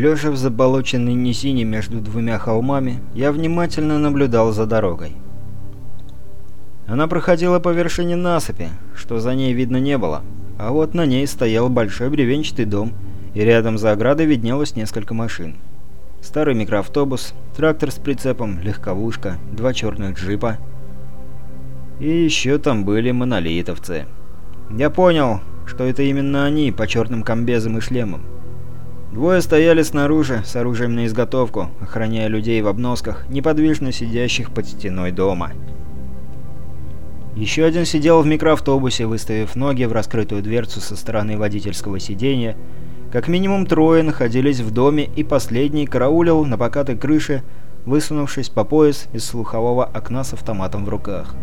Лежа в заболоченной низине между двумя холмами, я внимательно наблюдал за дорогой. Она проходила по вершине насыпи, что за ней видно не было, а вот на ней стоял большой бревенчатый дом, и рядом за оградой виднелось несколько машин. Старый микроавтобус, трактор с прицепом, легковушка, два черных джипа. И еще там были монолитовцы. Я понял, что это именно они по черным комбезам и шлемам. Двое стояли снаружи, с оружием на изготовку, охраняя людей в обносках, неподвижно сидящих под стеной дома. Еще один сидел в микроавтобусе, выставив ноги в раскрытую дверцу со стороны водительского сиденья. Как минимум трое находились в доме, и последний караулил на покатой крыше, высунувшись по пояс из слухового окна с автоматом в руках.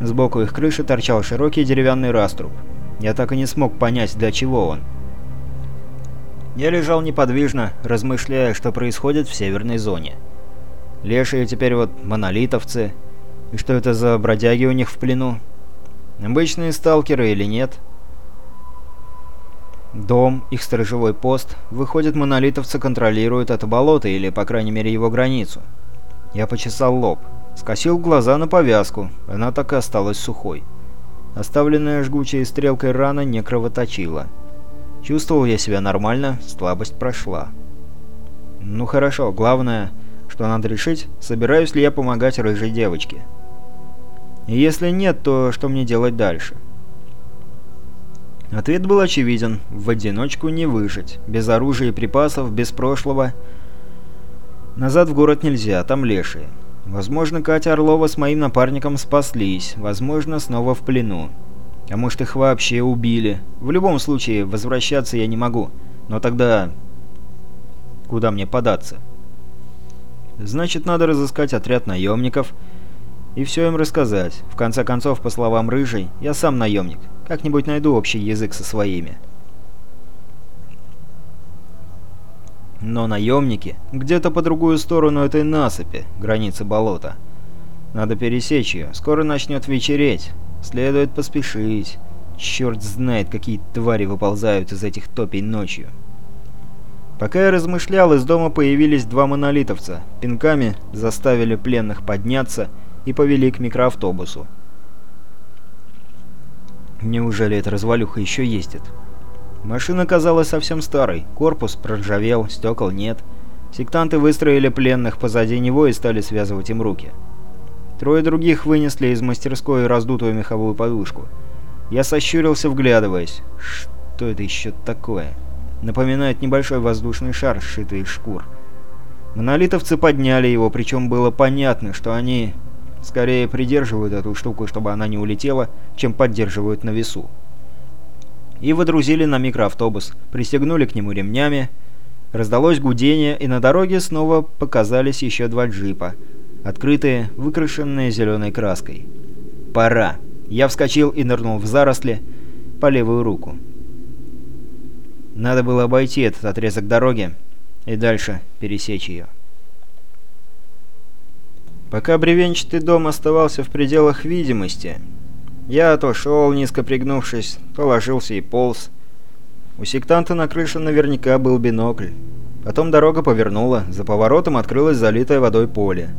Сбоку их крыши торчал широкий деревянный раструб. Я так и не смог понять, для чего он. Я лежал неподвижно, размышляя, что происходит в северной зоне. Лешие теперь вот монолитовцы. И что это за бродяги у них в плену? Обычные сталкеры или нет? Дом, их сторожевой пост, выходит, монолитовцы контролируют это болото или, по крайней мере, его границу. Я почесал лоб, скосил глаза на повязку, она так и осталась сухой. Оставленная жгучей стрелкой рана не кровоточила. Чувствовал я себя нормально, слабость прошла. Ну хорошо, главное, что надо решить, собираюсь ли я помогать рыжей девочке. И если нет, то что мне делать дальше? Ответ был очевиден. В одиночку не выжить. Без оружия и припасов, без прошлого. Назад в город нельзя, там лешие. Возможно, Катя Орлова с моим напарником спаслись, возможно, снова в плену. А может их вообще убили. В любом случае, возвращаться я не могу. Но тогда... Куда мне податься? Значит, надо разыскать отряд наемников и все им рассказать. В конце концов, по словам Рыжей, я сам наемник. Как-нибудь найду общий язык со своими. Но наемники где-то по другую сторону этой насыпи, границы болота. Надо пересечь ее, скоро начнет вечереть. Следует поспешить. Черт знает, какие твари выползают из этих топей ночью. Пока я размышлял, из дома появились два монолитовца. Пинками заставили пленных подняться и повели к микроавтобусу. Неужели эта развалюха еще ездит? Машина казалась совсем старой, корпус проржавел, стекол нет. Сектанты выстроили пленных позади него и стали связывать им руки. Трое других вынесли из мастерской раздутую меховую подушку. Я сощурился, вглядываясь. Что это еще такое? Напоминает небольшой воздушный шар, сшитый из шкур. Монолитовцы подняли его, причем было понятно, что они скорее придерживают эту штуку, чтобы она не улетела, чем поддерживают на весу. И водрузили на микроавтобус, пристегнули к нему ремнями. Раздалось гудение, и на дороге снова показались еще два джипа — открытые, выкрашенные зеленой краской. «Пора!» Я вскочил и нырнул в заросли по левую руку. Надо было обойти этот отрезок дороги и дальше пересечь ее. Пока бревенчатый дом оставался в пределах видимости, я то шел, низко пригнувшись, то ложился и полз. У сектанта на крыше наверняка был бинокль. Потом дорога повернула, за поворотом открылось залитое водой поле.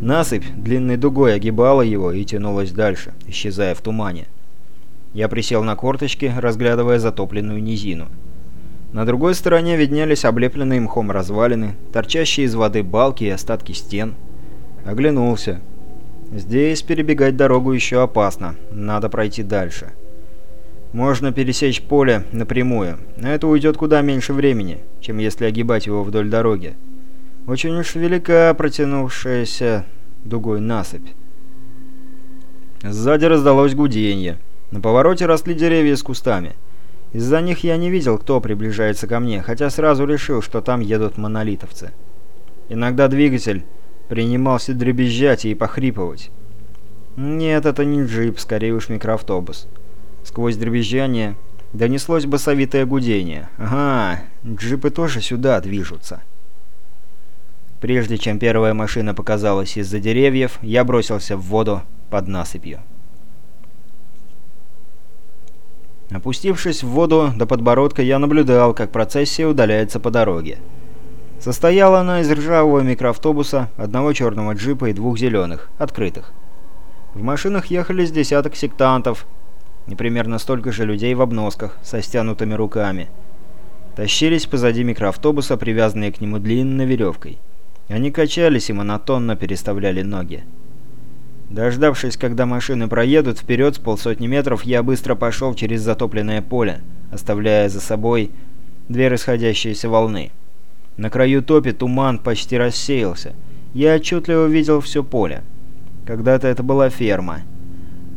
Насыпь длинной дугой огибала его и тянулась дальше, исчезая в тумане. Я присел на корточки, разглядывая затопленную низину. На другой стороне виднелись облепленные мхом развалины, торчащие из воды балки и остатки стен. Оглянулся. Здесь перебегать дорогу еще опасно, надо пройти дальше. Можно пересечь поле напрямую, но это уйдет куда меньше времени, чем если огибать его вдоль дороги. Очень уж велика протянувшаяся дугой насыпь. Сзади раздалось гуденье. На повороте росли деревья с кустами. Из-за них я не видел, кто приближается ко мне, хотя сразу решил, что там едут монолитовцы. Иногда двигатель принимался дребезжать и похрипывать. Нет, это не джип, скорее уж микроавтобус. Сквозь дребезжание донеслось басовитое гудение. Ага, джипы тоже сюда движутся. Прежде чем первая машина показалась из-за деревьев, я бросился в воду под насыпью. Опустившись в воду до подбородка, я наблюдал, как процессия удаляется по дороге. Состояла она из ржавого микроавтобуса, одного черного джипа и двух зеленых, открытых. В машинах ехали с десяток сектантов, и примерно столько же людей в обносках, со стянутыми руками. Тащились позади микроавтобуса, привязанные к нему длинной веревкой. Они качались и монотонно переставляли ноги. Дождавшись, когда машины проедут вперед с полсотни метров, я быстро пошел через затопленное поле, оставляя за собой две расходящиеся волны. На краю топи туман почти рассеялся. Я отчетливо видел все поле. Когда-то это была ферма.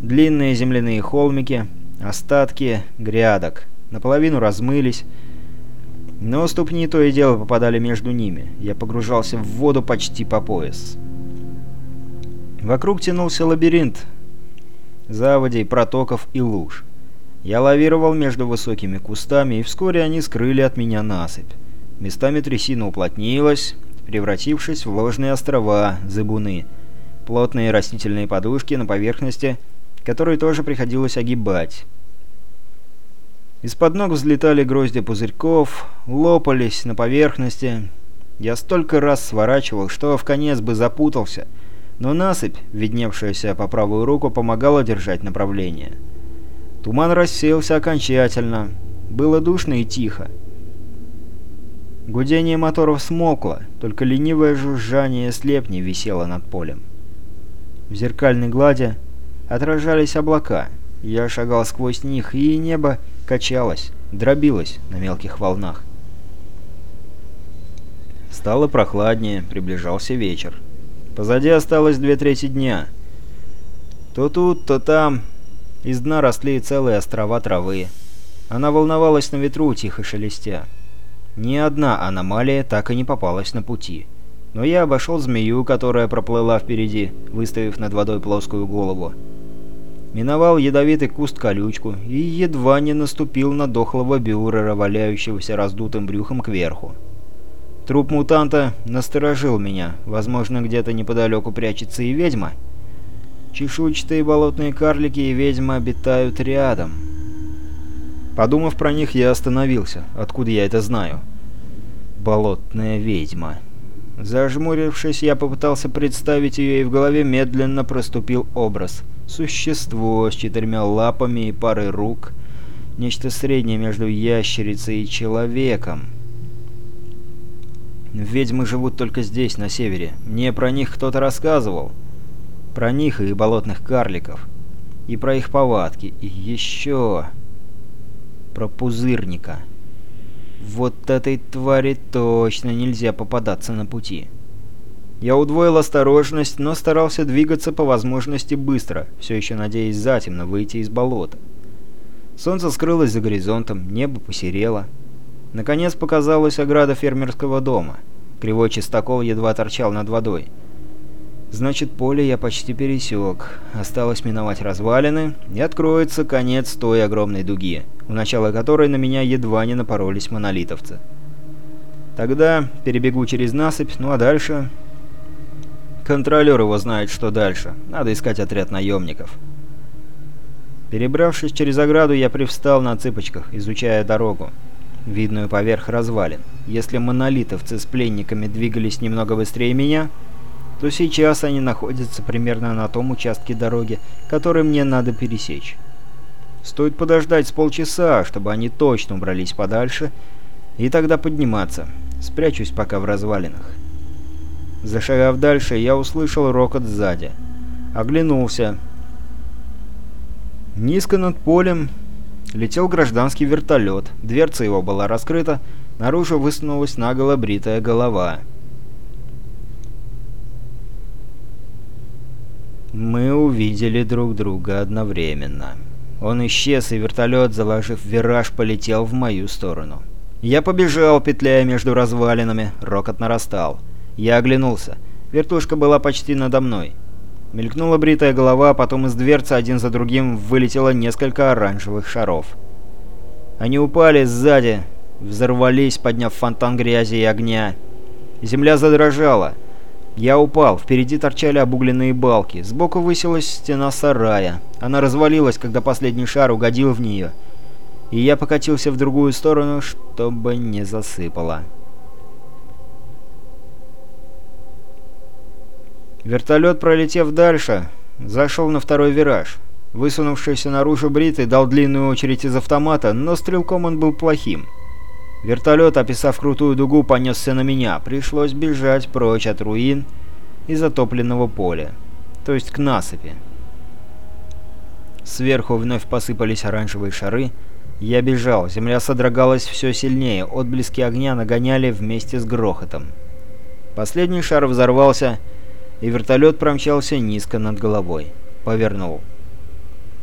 Длинные земляные холмики, остатки грядок. Наполовину размылись, но ступни то и дело попадали между ними. Я погружался в воду почти по пояс. Вокруг тянулся лабиринт заводей, протоков и луж. Я лавировал между высокими кустами, и вскоре они скрыли от меня насыпь. Местами трясина уплотнилась, превратившись в ложные острова, зыбуны, плотные растительные подушки на поверхности, которые тоже приходилось огибать. Из-под ног взлетали грозди пузырьков, лопались на поверхности. Я столько раз сворачивал, что в конец бы запутался — но насыпь, видневшаяся по правую руку, помогала держать направление. Туман рассеялся окончательно. Было душно и тихо. Гудение моторов смокло, только ленивое жужжание слепни висело над полем. В зеркальной глади отражались облака. Я шагал сквозь них, и небо качалось, дробилось на мелких волнах. Стало прохладнее, приближался вечер. Позади осталось две трети дня. То тут, то там из дна росли целые острова травы. Она волновалась на ветру, тихо шелестя. Ни одна аномалия так и не попалась на пути. Но я обошел змею, которая проплыла впереди, выставив над водой плоскую голову. Миновал ядовитый куст-колючку и едва не наступил на дохлого бюрера, валяющегося раздутым брюхом кверху. Труп мутанта насторожил меня. Возможно, где-то неподалеку прячется и ведьма. Чешуйчатые болотные карлики и ведьма обитают рядом. Подумав про них, я остановился. Откуда я это знаю? Болотная ведьма. Зажмурившись, я попытался представить ее, и в голове медленно проступил образ. Существо с четырьмя лапами и парой рук. Нечто среднее между ящерицей и человеком. Ведьмы живут только здесь, на севере. Мне про них кто-то рассказывал. Про них и болотных карликов. И про их повадки. И еще... Про пузырника. Вот этой твари точно нельзя попадаться на пути. Я удвоил осторожность, но старался двигаться по возможности быстро, все еще надеясь затемно выйти из болота. Солнце скрылось за горизонтом, небо посерело. Наконец показалась ограда фермерского дома. Кривой чистокол едва торчал над водой. Значит, поле я почти пересек. Осталось миновать развалины, и откроется конец той огромной дуги, у начала которой на меня едва не напоролись монолитовцы. Тогда перебегу через насыпь, ну а дальше... Контролер его знает, что дальше. Надо искать отряд наемников. Перебравшись через ограду, я привстал на цыпочках, изучая дорогу видную поверх развалин. Если монолитовцы с пленниками двигались немного быстрее меня, то сейчас они находятся примерно на том участке дороги, который мне надо пересечь. Стоит подождать с полчаса, чтобы они точно убрались подальше, и тогда подниматься. Спрячусь пока в развалинах. Зашагав дальше, я услышал рокот сзади. Оглянулся. Низко над полем летел гражданский вертолет. Дверца его была раскрыта, наружу высунулась наголо бритая голова. Мы увидели друг друга одновременно. Он исчез, и вертолет, заложив вираж, полетел в мою сторону. Я побежал, петляя между развалинами, рокот нарастал. Я оглянулся. Вертушка была почти надо мной. Мелькнула бритая голова, потом из дверцы один за другим вылетело несколько оранжевых шаров. Они упали сзади, взорвались, подняв фонтан грязи и огня. Земля задрожала. Я упал, впереди торчали обугленные балки, сбоку высилась стена сарая. Она развалилась, когда последний шар угодил в нее. и я покатился в другую сторону, чтобы не засыпало. Вертолет, пролетев дальше, зашел на второй вираж. Высунувшийся наружу Бритый дал длинную очередь из автомата, но стрелком он был плохим. Вертолет, описав крутую дугу, понесся на меня. Пришлось бежать прочь от руин и затопленного поля, то есть к насыпи. Сверху вновь посыпались оранжевые шары. Я бежал, земля содрогалась все сильнее, отблески огня нагоняли вместе с грохотом. Последний шар взорвался, и вертолет промчался низко над головой. Повернул.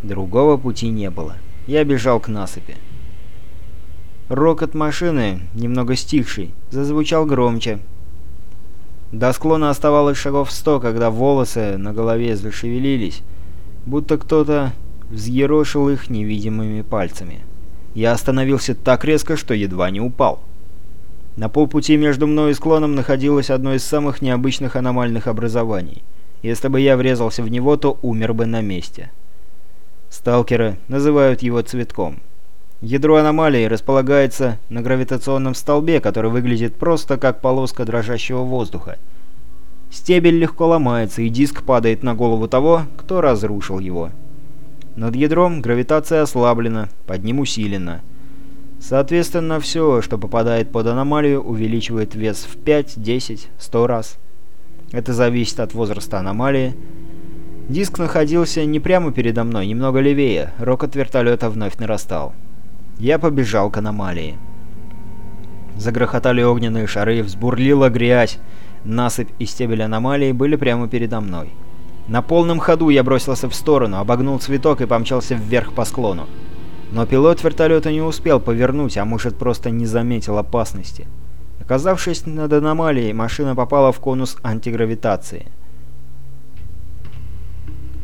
Другого пути не было. Я бежал к насыпи. Рокот машины, немного стихший, зазвучал громче. До склона оставалось шагов сто, когда волосы на голове зашевелились, будто кто-то взъерошил их невидимыми пальцами. Я остановился так резко, что едва не упал. На полпути между мной и склоном находилось одно из самых необычных аномальных образований. Если бы я врезался в него, то умер бы на месте. Сталкеры называют его цветком. Ядро аномалии располагается на гравитационном столбе, который выглядит просто как полоска дрожащего воздуха. Стебель легко ломается, и диск падает на голову того, кто разрушил его. Над ядром гравитация ослаблена, под ним усилена. Соответственно, все, что попадает под аномалию, увеличивает вес в 5, 10, 100 раз. Это зависит от возраста аномалии. Диск находился не прямо передо мной, немного левее, рокот вертолета вновь нарастал. Я побежал к аномалии. Загрохотали огненные шары, взбурлила грязь. Насыпь и стебель аномалии были прямо передо мной. На полном ходу я бросился в сторону, обогнул цветок и помчался вверх по склону. Но пилот вертолета не успел повернуть, а может просто не заметил опасности. Оказавшись над аномалией, машина попала в конус антигравитации.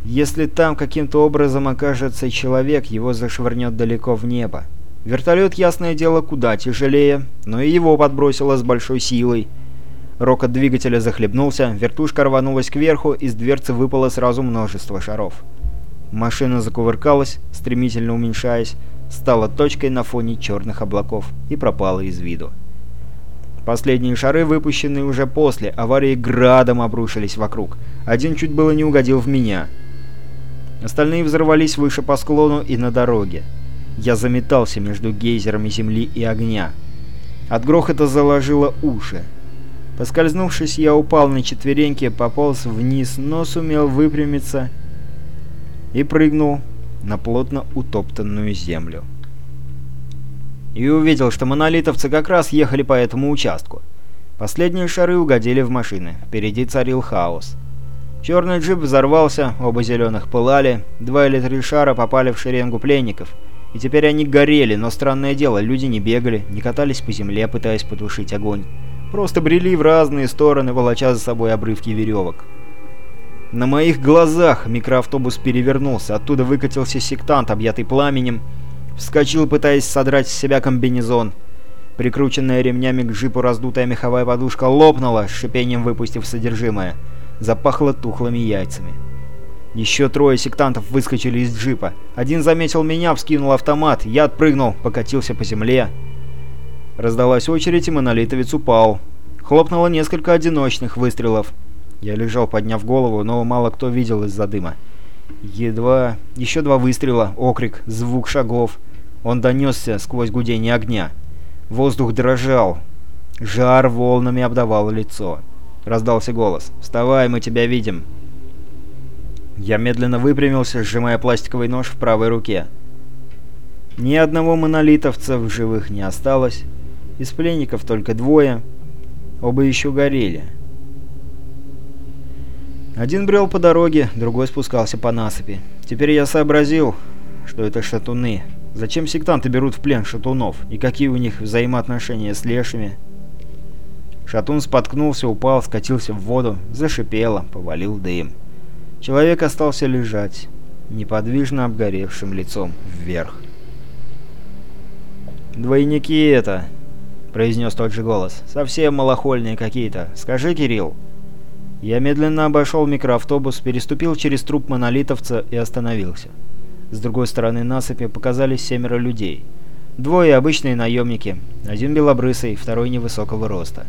Если там каким-то образом окажется человек, его зашвырнет далеко в небо. Вертолет, ясное дело, куда тяжелее, но и его подбросило с большой силой. Рокот двигателя захлебнулся, вертушка рванулась кверху, из дверцы выпало сразу множество шаров. Машина закувыркалась, стремительно уменьшаясь, стала точкой на фоне черных облаков и пропала из виду. Последние шары, выпущенные уже после аварии, градом обрушились вокруг. Один чуть было не угодил в меня. Остальные взорвались выше по склону и на дороге. Я заметался между гейзерами земли и огня. От грохота заложило уши. Поскользнувшись, я упал на четвереньки, пополз вниз, но сумел выпрямиться и прыгнул на плотно утоптанную землю. И увидел, что монолитовцы как раз ехали по этому участку. Последние шары угодили в машины. Впереди царил хаос. Черный джип взорвался, оба зеленых пылали, два или три шара попали в шеренгу пленников — и теперь они горели, но странное дело, люди не бегали, не катались по земле, пытаясь потушить огонь. Просто брели в разные стороны, волоча за собой обрывки веревок. На моих глазах микроавтобус перевернулся, оттуда выкатился сектант, объятый пламенем, вскочил, пытаясь содрать с себя комбинезон. Прикрученная ремнями к джипу раздутая меховая подушка лопнула, с шипением выпустив содержимое. Запахло тухлыми яйцами. Еще трое сектантов выскочили из джипа. Один заметил меня, вскинул автомат. Я отпрыгнул, покатился по земле. Раздалась очередь, и монолитовец упал. Хлопнуло несколько одиночных выстрелов. Я лежал, подняв голову, но мало кто видел из-за дыма. Едва... Еще два выстрела, окрик, звук шагов. Он донесся сквозь гудение огня. Воздух дрожал. Жар волнами обдавал лицо. Раздался голос. «Вставай, мы тебя видим!» Я медленно выпрямился, сжимая пластиковый нож в правой руке. Ни одного монолитовца в живых не осталось. Из пленников только двое. Оба еще горели. Один брел по дороге, другой спускался по насыпи. Теперь я сообразил, что это шатуны. Зачем сектанты берут в плен шатунов? И какие у них взаимоотношения с лешими? Шатун споткнулся, упал, скатился в воду, зашипело, повалил дым. Человек остался лежать, неподвижно обгоревшим лицом вверх. «Двойники это!» — произнес тот же голос. «Совсем малохольные какие-то. Скажи, Кирилл!» Я медленно обошел микроавтобус, переступил через труп монолитовца и остановился. С другой стороны насыпи показались семеро людей. Двое обычные наемники. Один белобрысый, второй невысокого роста.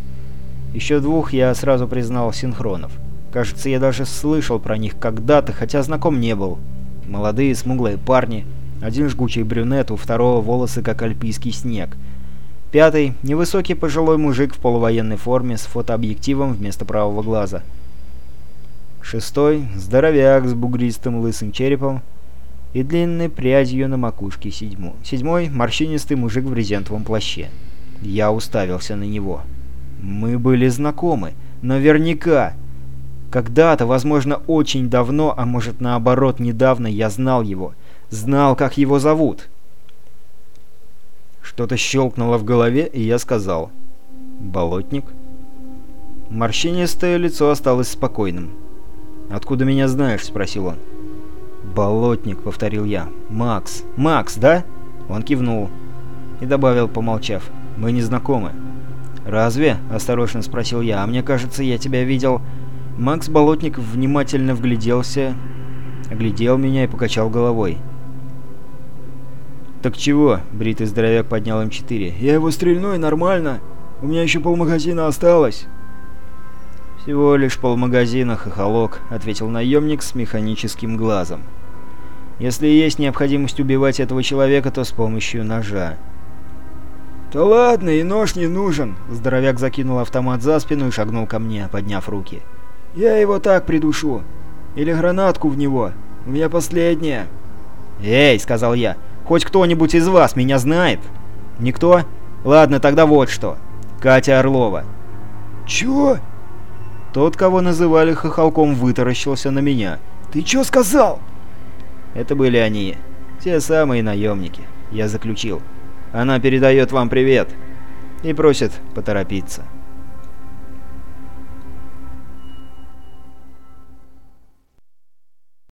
Еще двух я сразу признал синхронов. Кажется, я даже слышал про них когда-то, хотя знаком не был. Молодые смуглые парни. Один жгучий брюнет, у второго волосы как альпийский снег. Пятый — невысокий пожилой мужик в полувоенной форме с фотообъективом вместо правого глаза. Шестой — здоровяк с бугристым лысым черепом и длинной прядью на макушке седьмой. Седьмой — морщинистый мужик в брезентовом плаще. Я уставился на него. Мы были знакомы. Наверняка. Когда-то, возможно, очень давно, а может наоборот недавно, я знал его. Знал, как его зовут. Что-то щелкнуло в голове, и я сказал. «Болотник?» Морщинистое лицо осталось спокойным. «Откуда меня знаешь?» — спросил он. «Болотник», — повторил я. «Макс. Макс, да?» Он кивнул и добавил, помолчав. «Мы не знакомы». «Разве?» — осторожно спросил я. «А мне кажется, я тебя видел...» Макс Болотник внимательно вгляделся, оглядел меня и покачал головой. «Так чего?» — бритый здоровяк поднял М4. «Я его стрельну и нормально. У меня еще полмагазина осталось». «Всего лишь полмагазина, хохолок», — ответил наемник с механическим глазом. «Если есть необходимость убивать этого человека, то с помощью ножа». «Да ладно, и нож не нужен!» Здоровяк закинул автомат за спину и шагнул ко мне, подняв руки. Я его так придушу. Или гранатку в него. У меня последняя. «Эй!» — сказал я. «Хоть кто-нибудь из вас меня знает?» «Никто? Ладно, тогда вот что. Катя Орлова». «Чё?» Тот, кого называли хохолком, вытаращился на меня. «Ты чё сказал?» Это были они. Те самые наемники. Я заключил. Она передает вам привет. И просит поторопиться.